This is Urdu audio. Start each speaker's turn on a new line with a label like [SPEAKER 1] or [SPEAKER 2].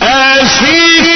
[SPEAKER 1] ایسی